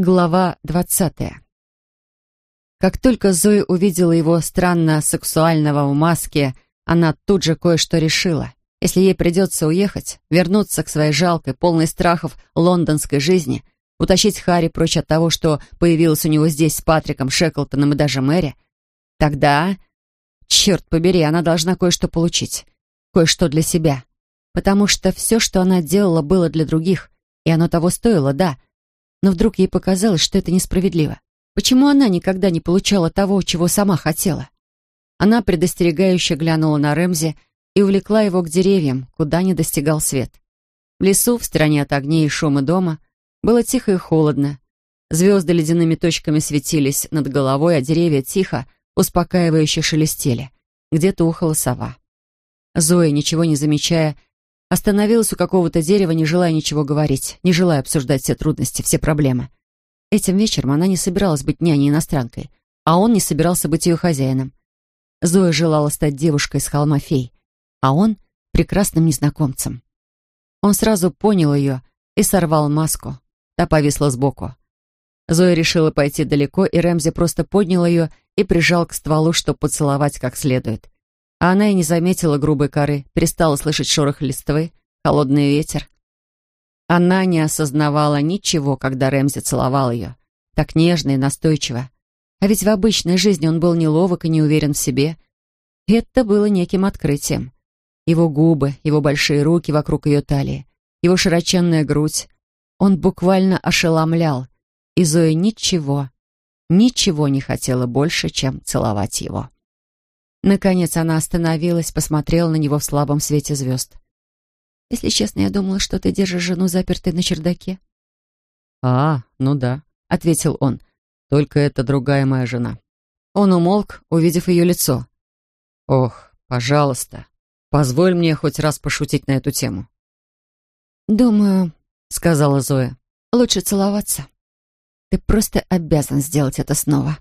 Глава двадцатая. Как только Зоя увидела его странно сексуального в маске, она тут же кое-что решила. Если ей придется уехать, вернуться к своей жалкой, полной страхов лондонской жизни, утащить Харри прочь от того, что появилось у него здесь с Патриком, Шеклтоном и даже Мэри, тогда, черт побери, она должна кое-что получить. Кое-что для себя. Потому что все, что она делала, было для других, и оно того стоило, да, но вдруг ей показалось, что это несправедливо. Почему она никогда не получала того, чего сама хотела? Она предостерегающе глянула на Рэмзи и увлекла его к деревьям, куда не достигал свет. В лесу, в стороне от огней и шума дома, было тихо и холодно. Звезды ледяными точками светились над головой, а деревья тихо, успокаивающе шелестели. Где-то ухала сова. Зоя, ничего не замечая, Остановилась у какого-то дерева, не желая ничего говорить, не желая обсуждать все трудности, все проблемы. Этим вечером она не собиралась быть няней-иностранкой, а он не собирался быть ее хозяином. Зоя желала стать девушкой с холма фей, а он — прекрасным незнакомцем. Он сразу понял ее и сорвал маску. Та повисла сбоку. Зоя решила пойти далеко, и Рэмзи просто поднял ее и прижал к стволу, чтобы поцеловать как следует. А она и не заметила грубой коры, перестала слышать шорох листвы, холодный ветер. Она не осознавала ничего, когда Рэмзи целовал ее. Так нежно и настойчиво. А ведь в обычной жизни он был неловок и не уверен в себе. Это было неким открытием. Его губы, его большие руки вокруг ее талии, его широченная грудь. Он буквально ошеломлял. И Зоя ничего, ничего не хотела больше, чем целовать его. Наконец она остановилась, посмотрела на него в слабом свете звезд. «Если честно, я думала, что ты держишь жену запертой на чердаке». «А, ну да», — ответил он. «Только это другая моя жена». Он умолк, увидев ее лицо. «Ох, пожалуйста, позволь мне хоть раз пошутить на эту тему». «Думаю», — сказала Зоя, — «лучше целоваться. Ты просто обязан сделать это снова».